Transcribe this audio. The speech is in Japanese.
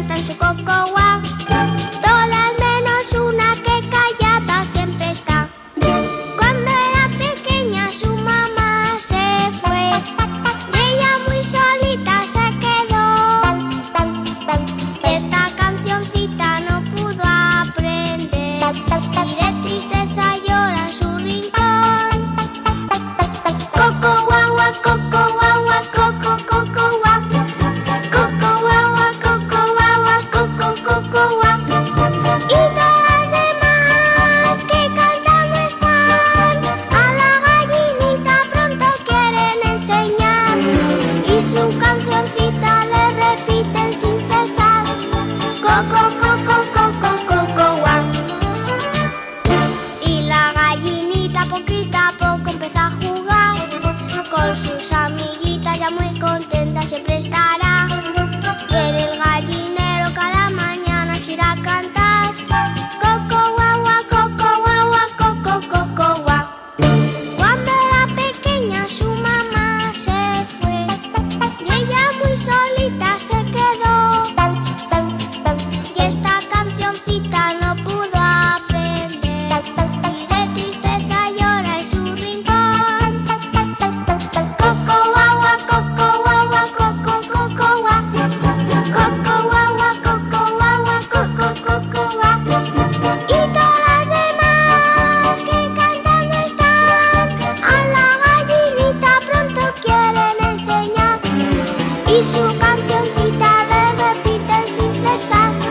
ンタンとココは Coco, casa.